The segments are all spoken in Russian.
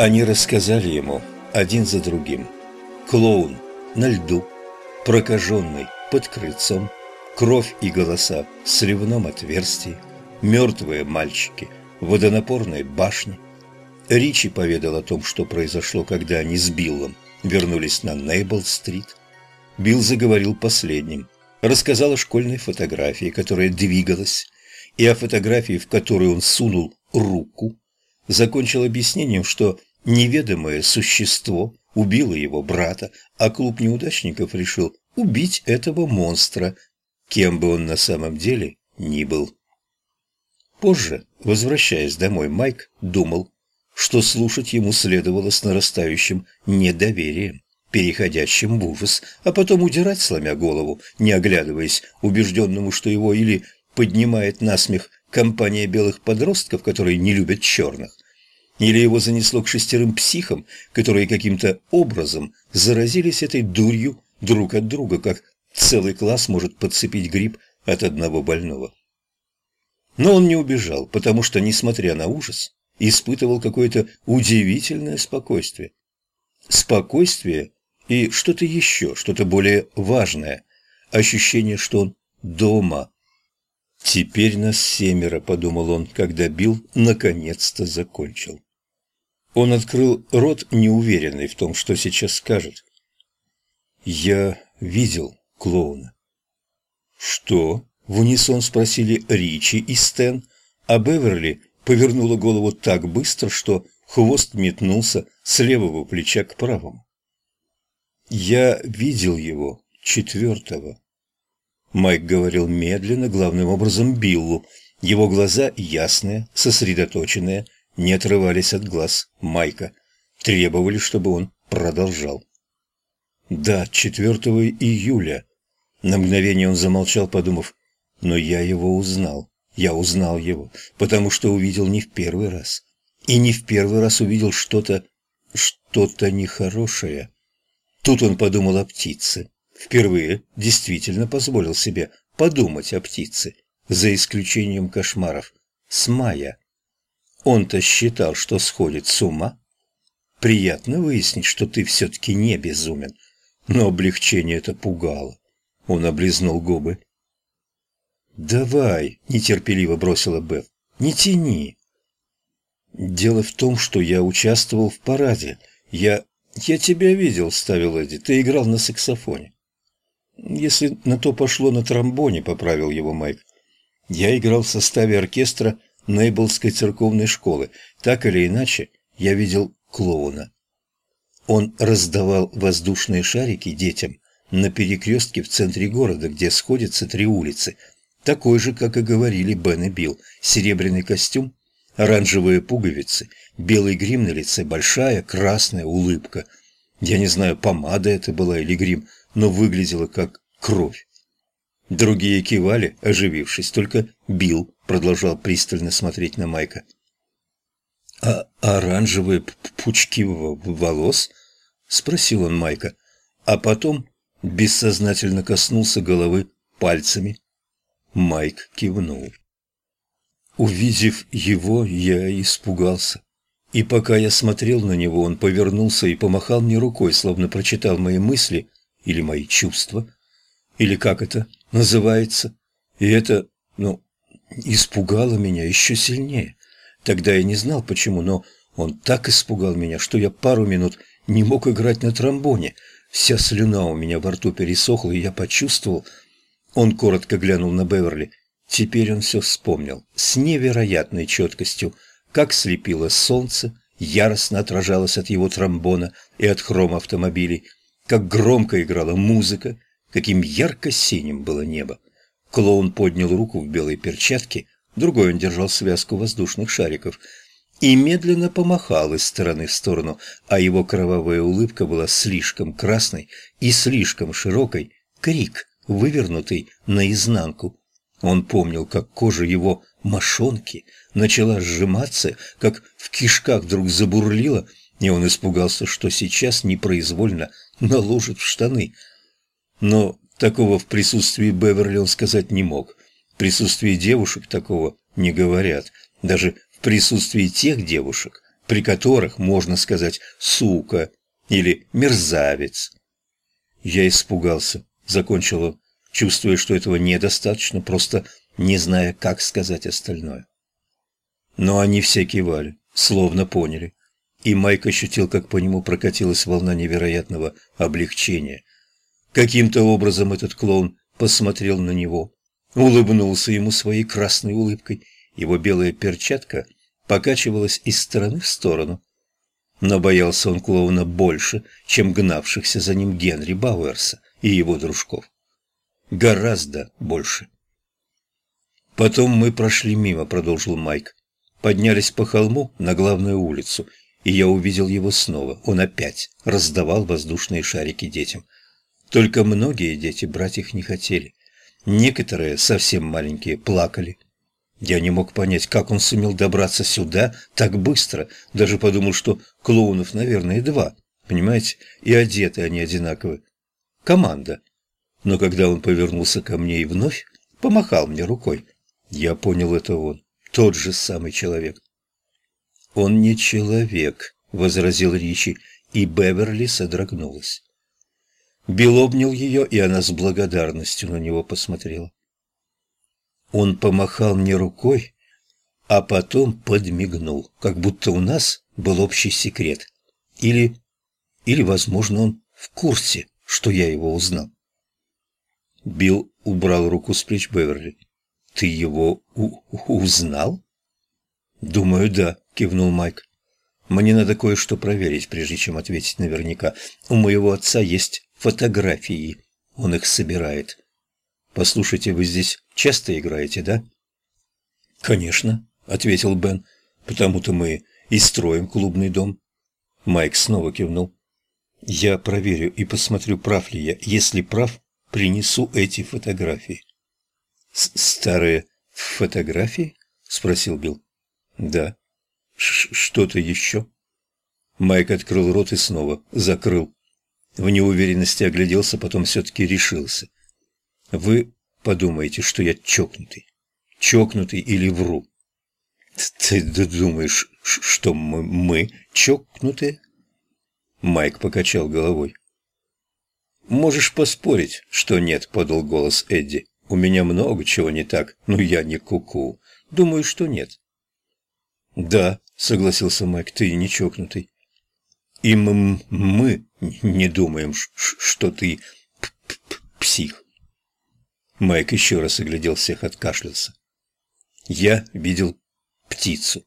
Они рассказали ему один за другим. Клоун на льду, прокаженный под крыльцом, кровь и голоса в сливном отверстии, мертвые мальчики в водонапорной башне. Ричи поведал о том, что произошло, когда они с Биллом вернулись на Нейбл-стрит. Билл заговорил последним, рассказал о школьной фотографии, которая двигалась, и о фотографии, в которую он сунул руку, закончил объяснением, что неведомое существо убило его брата, а клуб неудачников решил убить этого монстра, кем бы он на самом деле ни был. Позже, возвращаясь домой, Майк думал, что слушать ему следовало с нарастающим недоверием, переходящим в ужас, а потом удирать, сломя голову, не оглядываясь, убежденному, что его или поднимает насмех компания белых подростков, которые не любят черных, или его занесло к шестерым психам, которые каким-то образом заразились этой дурью друг от друга, как целый класс может подцепить грипп от одного больного. Но он не убежал, потому что, несмотря на ужас, испытывал какое-то удивительное спокойствие. Спокойствие и что-то еще, что-то более важное. Ощущение, что он дома. «Теперь нас семеро», — подумал он, когда Билл наконец-то закончил. Он открыл рот, неуверенный в том, что сейчас скажет. «Я видел клоуна». «Что?» — в унисон спросили Ричи и Стэн, а Беверли повернула голову так быстро, что хвост метнулся с левого плеча к правому. «Я видел его четвертого». Майк говорил медленно, главным образом Биллу. Его глаза ясные, сосредоточенные, не отрывались от глаз Майка, требовали, чтобы он продолжал. «Да, 4 июля». На мгновение он замолчал, подумав, «но я его узнал, я узнал его, потому что увидел не в первый раз, и не в первый раз увидел что-то, что-то нехорошее». Тут он подумал о птице. Впервые действительно позволил себе подумать о птице, за исключением кошмаров, с мая. Он-то считал, что сходит с ума. Приятно выяснить, что ты все-таки не безумен. Но облегчение это пугало. Он облизнул губы. «Давай», — нетерпеливо бросила Беф, — «не тяни». «Дело в том, что я участвовал в параде. Я... я тебя видел», — ставил Эдди. «Ты играл на саксофоне». «Если на то пошло на тромбоне», — поправил его Майк. «Я играл в составе оркестра Нейблской церковной школы. Так или иначе, я видел клоуна. Он раздавал воздушные шарики детям на перекрестке в центре города, где сходятся три улицы. Такой же, как и говорили Бен и Билл. Серебряный костюм, оранжевые пуговицы, белый грим на лице, большая красная улыбка. Я не знаю, помада это была или грим, но выглядела как кровь. Другие кивали, оживившись, только Билл продолжал пристально смотреть на Майка. «А оранжевые пучки волос?» — спросил он Майка, а потом бессознательно коснулся головы пальцами. Майк кивнул. Увидев его, я испугался. И пока я смотрел на него, он повернулся и помахал мне рукой, словно прочитал мои мысли или мои чувства, или как это называется. И это, ну, испугало меня еще сильнее. Тогда я не знал почему, но он так испугал меня, что я пару минут не мог играть на тромбоне. Вся слюна у меня во рту пересохла, и я почувствовал... Он коротко глянул на Беверли. Теперь он все вспомнил. С невероятной четкостью, как слепило солнце, яростно отражалось от его тромбона и от хрома автомобилей, как громко играла музыка, каким ярко-синим было небо. Клоун поднял руку в белой перчатке, другой он держал связку воздушных шариков и медленно помахал из стороны в сторону, а его кровавая улыбка была слишком красной и слишком широкой, крик, вывернутый наизнанку. Он помнил, как кожа его мошонки начала сжиматься, как в кишках вдруг забурлила, и он испугался, что сейчас непроизвольно наложит в штаны – но такого в присутствии Беверли он сказать не мог. В присутствии девушек такого не говорят. Даже в присутствии тех девушек, при которых можно сказать «сука» или «мерзавец». Я испугался, закончил он, чувствуя, что этого недостаточно, просто не зная, как сказать остальное. Но они все кивали, словно поняли, и Майк ощутил, как по нему прокатилась волна невероятного облегчения. Каким-то образом этот клоун посмотрел на него, улыбнулся ему своей красной улыбкой, его белая перчатка покачивалась из стороны в сторону. Но боялся он клоуна больше, чем гнавшихся за ним Генри Бауэрса и его дружков. Гораздо больше. «Потом мы прошли мимо», — продолжил Майк. Поднялись по холму на главную улицу, и я увидел его снова. Он опять раздавал воздушные шарики детям. Только многие дети брать их не хотели. Некоторые, совсем маленькие, плакали. Я не мог понять, как он сумел добраться сюда так быстро. Даже подумал, что клоунов, наверное, два. Понимаете? И одеты они одинаковы. Команда. Но когда он повернулся ко мне и вновь помахал мне рукой, я понял, это он, тот же самый человек. «Он не человек», — возразил Ричи, и Беверли содрогнулась. Билл обнял ее, и она с благодарностью на него посмотрела. Он помахал мне рукой, а потом подмигнул, как будто у нас был общий секрет. Или, или, возможно, он в курсе, что я его узнал. Билл убрал руку с плеч Беверли. «Ты его узнал?» «Думаю, да», — кивнул Майк. «Мне надо кое-что проверить, прежде чем ответить наверняка. У моего отца есть фотографии. Он их собирает. Послушайте, вы здесь часто играете, да?» «Конечно», — ответил Бен. «Потому-то мы и строим клубный дом». Майк снова кивнул. «Я проверю и посмотрю, прав ли я. Если прав, принесу эти фотографии». «Старые фотографии?» — спросил Билл. «Да». «Что-то еще?» Майк открыл рот и снова закрыл. В неуверенности огляделся, потом все-таки решился. «Вы подумаете, что я чокнутый? Чокнутый или вру?» «Ты думаешь, что мы, мы чокнутые?» Майк покачал головой. «Можешь поспорить, что нет», — подал голос Эдди. «У меня много чего не так, но я не куку. -ку. Думаю, что нет». «Да», — согласился Майк, — «ты не чокнутый». «И мы, не думаем, что ты псих». Майк еще раз оглядел всех, откашлялся. «Я видел птицу.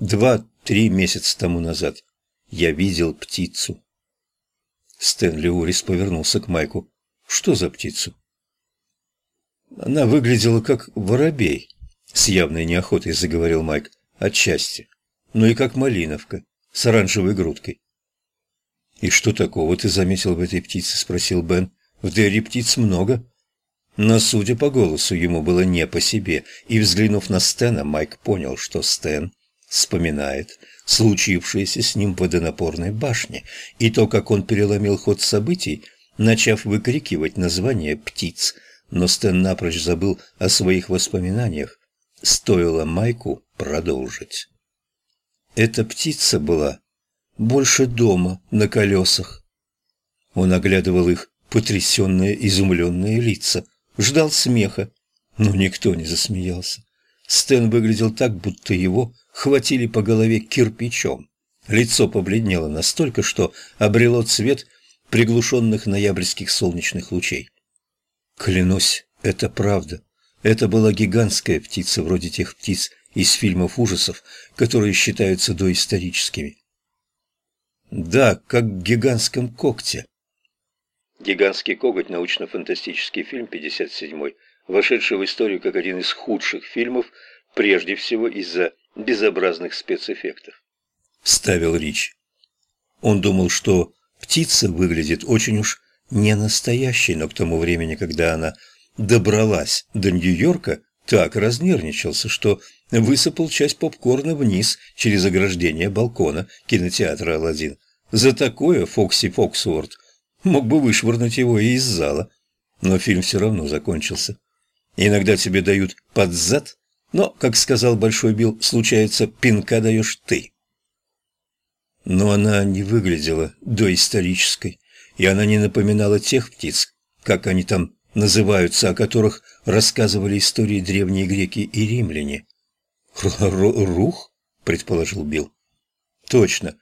Два-три месяца тому назад я видел птицу». Стэнли Урис повернулся к Майку. «Что за птицу?» «Она выглядела как воробей», — с явной неохотой заговорил Майк. «Отчасти. Ну и как малиновка, с оранжевой грудкой». «И что такого ты заметил в этой птице?» — спросил Бен. «В Дерри птиц много». Но, судя по голосу, ему было не по себе, и, взглянув на Стэна, Майк понял, что Стэн вспоминает случившееся с ним в водонапорной башне, и то, как он переломил ход событий, начав выкрикивать название птиц, но Стэн напрочь забыл о своих воспоминаниях. Стоило Майку продолжить. Эта птица была больше дома на колесах. Он оглядывал их потрясенные, изумленные лица, ждал смеха, но никто не засмеялся. Стэн выглядел так, будто его хватили по голове кирпичом. Лицо побледнело настолько, что обрело цвет приглушенных ноябрьских солнечных лучей. Клянусь, это правда. Это была гигантская птица, вроде тех птиц из фильмов ужасов, которые считаются доисторическими. Да, как в гигантском когте. «Гигантский коготь» – научно-фантастический фильм 57-й, вошедший в историю как один из худших фильмов, прежде всего из-за безобразных спецэффектов. Ставил Рич. Он думал, что птица выглядит очень уж не настоящей, но к тому времени, когда она добралась до Нью-Йорка, так разнервничался, что высыпал часть попкорна вниз через ограждение балкона кинотеатра «Аладдин». За такое Фокси Фоксуорт мог бы вышвырнуть его и из зала. Но фильм все равно закончился. Иногда тебе дают под зад но, как сказал Большой Билл, случается, пинка даешь ты. Но она не выглядела доисторической, и она не напоминала тех птиц, как они там называются, о которых рассказывали истории древние греки и римляне. «Рух?» — предположил Билл. «Точно.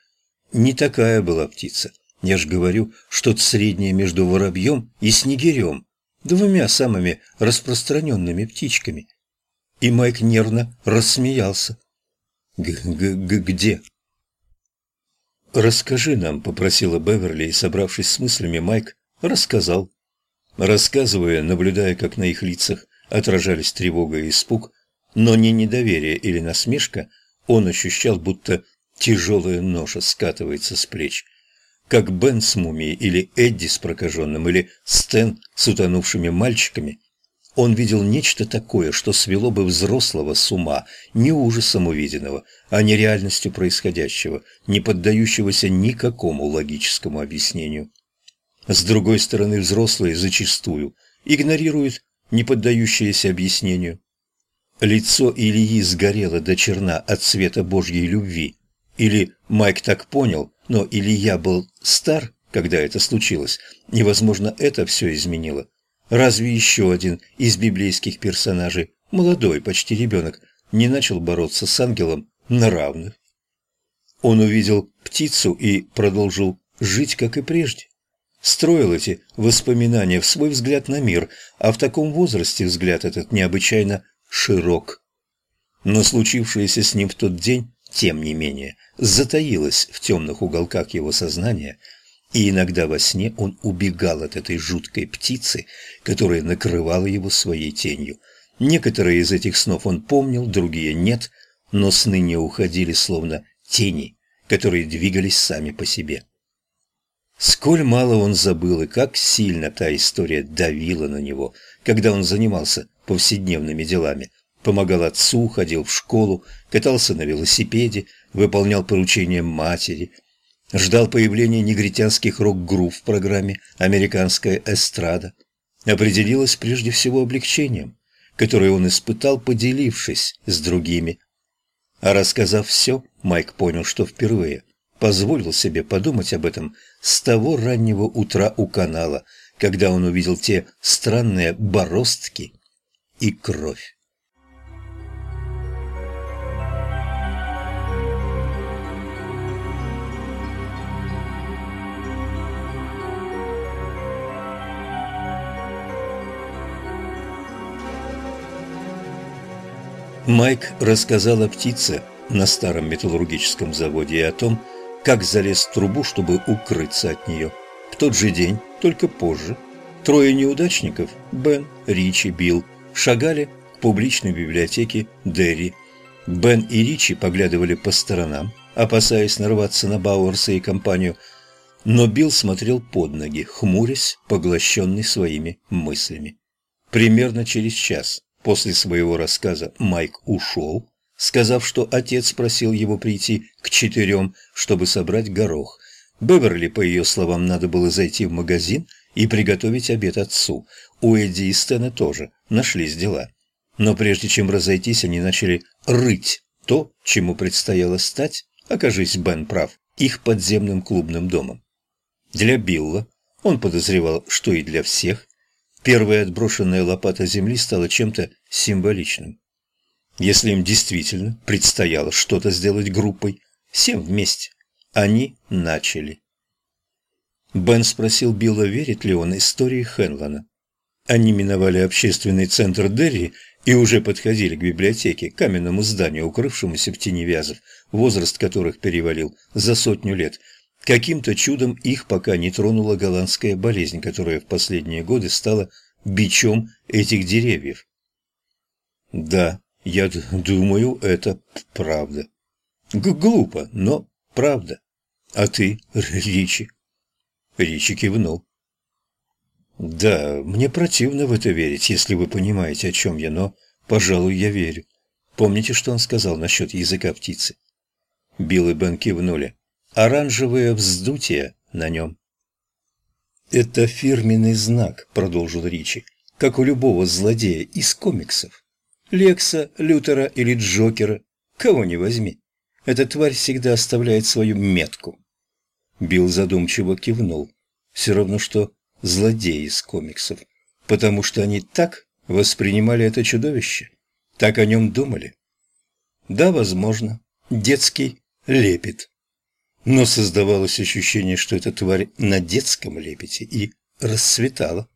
Не такая была птица. Я же говорю, что-то среднее между воробьем и снегирем, двумя самыми распространенными птичками». И Майк нервно рассмеялся. Г -г -г «Где?» «Расскажи нам», — попросила Беверли, и, собравшись с мыслями, Майк рассказал. Рассказывая, наблюдая, как на их лицах отражались тревога и испуг, но не недоверие или насмешка, он ощущал, будто тяжелая ноша скатывается с плеч. Как Бен с мумией, или Эдди с прокаженным, или Стэн с утонувшими мальчиками, он видел нечто такое, что свело бы взрослого с ума, не ужасом увиденного, а не реальностью происходящего, не поддающегося никакому логическому объяснению. С другой стороны, взрослые зачастую игнорируют не поддающиеся объяснению. Лицо Ильи сгорело до черна от света Божьей любви. Или Майк так понял, но Илья был стар, когда это случилось, и, возможно, это все изменило. Разве еще один из библейских персонажей, молодой, почти ребенок, не начал бороться с ангелом на равных? Он увидел птицу и продолжил жить, как и прежде. Строил эти воспоминания в свой взгляд на мир, а в таком возрасте взгляд этот необычайно широк. Но случившееся с ним в тот день, тем не менее, затаилось в темных уголках его сознания, и иногда во сне он убегал от этой жуткой птицы, которая накрывала его своей тенью. Некоторые из этих снов он помнил, другие нет, но сны не уходили, словно тени, которые двигались сами по себе. Сколь мало он забыл и как сильно та история давила на него, когда он занимался повседневными делами. Помогал отцу, ходил в школу, катался на велосипеде, выполнял поручения матери, ждал появления негритянских рок-групп в программе «Американская эстрада». Определилось прежде всего облегчением, которое он испытал, поделившись с другими. А рассказав все, Майк понял, что впервые позволил себе подумать об этом с того раннего утра у канала, когда он увидел те странные бороздки и кровь. Майк рассказал о птице на старом металлургическом заводе и о том, как залез в трубу, чтобы укрыться от нее. В тот же день, только позже, трое неудачников, Бен, Ричи, Билл, шагали к публичной библиотеке Дерри. Бен и Ричи поглядывали по сторонам, опасаясь нарваться на Бауэрса и компанию, но Билл смотрел под ноги, хмурясь, поглощенный своими мыслями. Примерно через час после своего рассказа Майк ушел, сказав, что отец просил его прийти к четырем, чтобы собрать горох. Беверли, по ее словам, надо было зайти в магазин и приготовить обед отцу. У Эдди и Стэна тоже нашлись дела. Но прежде чем разойтись, они начали рыть то, чему предстояло стать, окажись Бен прав, их подземным клубным домом. Для Билла, он подозревал, что и для всех, первая отброшенная лопата земли стала чем-то символичным. Если им действительно предстояло что-то сделать группой, всем вместе, они начали. Бен спросил Билла, верит ли он истории Хенлона. Они миновали общественный центр Дерри и уже подходили к библиотеке, каменному зданию, укрывшемуся в тени вязов, возраст которых перевалил за сотню лет. Каким-то чудом их пока не тронула голландская болезнь, которая в последние годы стала бичом этих деревьев. Да, я думаю, это правда. Г глупо, но правда. А ты, Ричи? Ричи кивнул. Да, мне противно в это верить, если вы понимаете, о чем я, но, пожалуй, я верю. Помните, что он сказал насчет языка птицы? Билл и Бен кивнули. Оранжевое вздутие на нем. «Это фирменный знак», — продолжил Ричи, — «как у любого злодея из комиксов. Лекса, Лютера или Джокера, кого не возьми. Эта тварь всегда оставляет свою метку. Билл задумчиво кивнул. Все равно, что злодеи из комиксов. Потому что они так воспринимали это чудовище. Так о нем думали. Да, возможно, детский лепет. Но создавалось ощущение, что эта тварь на детском лепете и расцветала.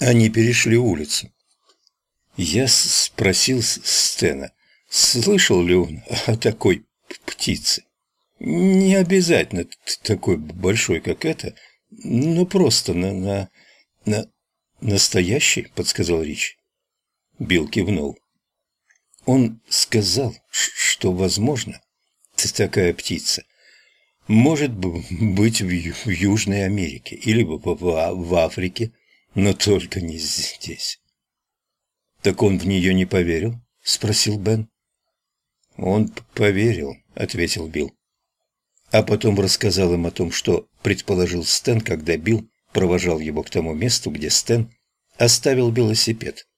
Они перешли улицу. Я спросил Стена, слышал ли он о такой птице. Не обязательно такой большой, как это, но просто на... на... на... настоящий, подсказал Рич. Билл кивнул. Он сказал, что, возможно, такая птица может быть в, Южной Америке или в Африке, но только не здесь. «Так он в нее не поверил?» – спросил Бен. «Он поверил», – ответил Билл. А потом рассказал им о том, что предположил Стэн, когда Билл провожал его к тому месту, где Стэн оставил велосипед.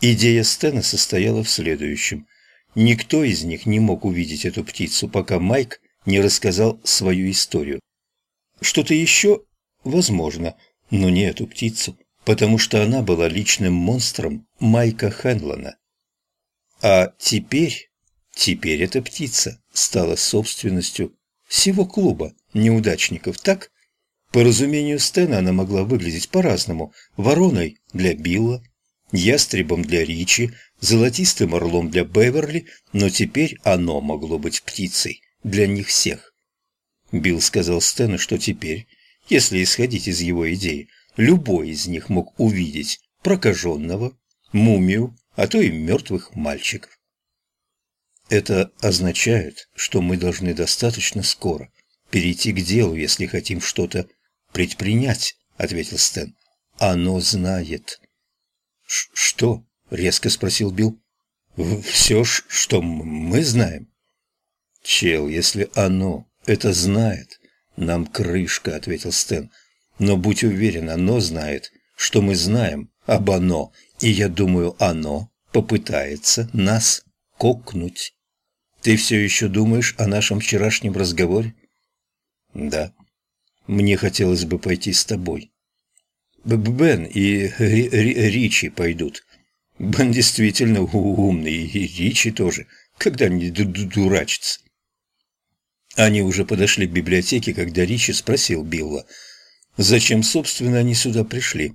Идея Стэна состояла в следующем. Никто из них не мог увидеть эту птицу, пока Майк не рассказал свою историю. Что-то еще? Возможно, но не эту птицу потому что она была личным монстром Майка Хенлона. А теперь, теперь эта птица стала собственностью всего клуба неудачников, так? По разумению Стэна она могла выглядеть по-разному. Вороной для Билла, ястребом для Ричи, золотистым орлом для Беверли, но теперь оно могло быть птицей для них всех. Билл сказал Стэну, что теперь, если исходить из его идеи, любой из них мог увидеть прокаженного, мумию, а то и мертвых мальчиков. Это означает, что мы должны достаточно скоро перейти к делу, если хотим что-то предпринять, ответил Стэн. Оно знает. Что? резко спросил Билл. Все, что мы знаем. Чел, если оно это знает, нам крышка, ответил Стэн. Но будь уверен, оно знает, что мы знаем об оно, и я думаю, оно попытается нас кокнуть. Ты все еще думаешь о нашем вчерашнем разговоре? Да. Мне хотелось бы пойти с тобой. Бен и Ричи пойдут. Бен действительно умный, и Ричи тоже, когда не дурачится. Они уже подошли к библиотеке, когда Ричи спросил Билла – Зачем, собственно, они сюда пришли?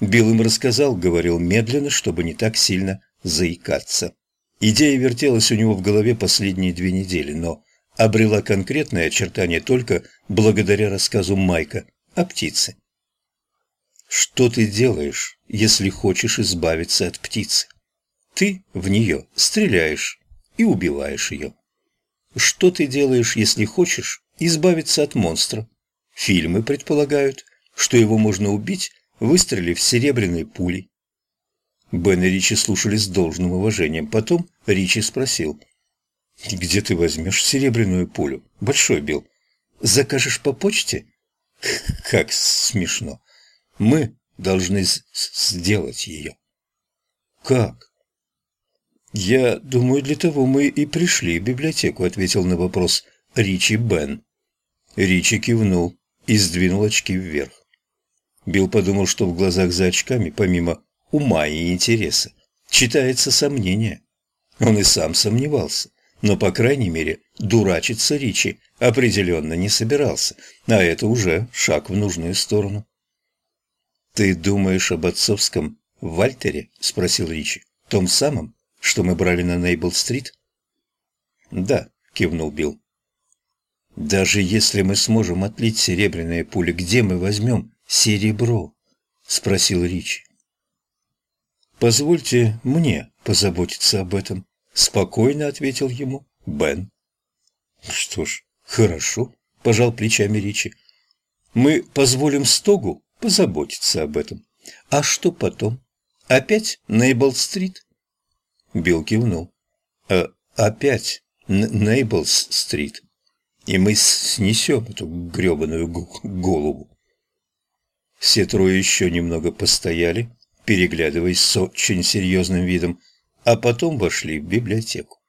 Билл им рассказал, говорил медленно, чтобы не так сильно заикаться. Идея вертелась у него в голове последние две недели, но обрела конкретное очертание только благодаря рассказу Майка о птице. Что ты делаешь, если хочешь избавиться от птицы? Ты в нее стреляешь и убиваешь ее. Что ты делаешь, если хочешь избавиться от монстра? Фильмы предполагают, что его можно убить, выстрелив серебряной пулей. Бен и Ричи слушали с должным уважением. Потом Ричи спросил, «Где ты возьмешь серебряную пулю? Большой Билл. Закажешь по почте?» «Как смешно. Мы должны сделать ее». «Как?» «Я думаю, для того мы и пришли в библиотеку», — ответил на вопрос Ричи Бен. Ричи кивнул и сдвинул очки вверх. Билл подумал, что в глазах за очками, помимо ума и интереса, читается сомнение. Он и сам сомневался, но, по крайней мере, дурачиться Ричи определенно не собирался, а это уже шаг в нужную сторону. «Ты думаешь об отцовском Вальтере?» – спросил Ричи. «Том самом, что мы брали на Нейбл-стрит?» «Да», – кивнул Билл. Даже если мы сможем отлить серебряные пули, где мы возьмем серебро? Спросил Ричи. Позвольте мне позаботиться об этом, спокойно ответил ему Бен. Что ж, хорошо, пожал плечами Ричи. Мы позволим Стогу позаботиться об этом. А что потом? Опять Нейбл-стрит? Билл кивнул. «А, опять Нейблс-стрит и мы снесем эту гребаную голову. Все трое еще немного постояли, переглядываясь с очень серьезным видом, а потом вошли в библиотеку.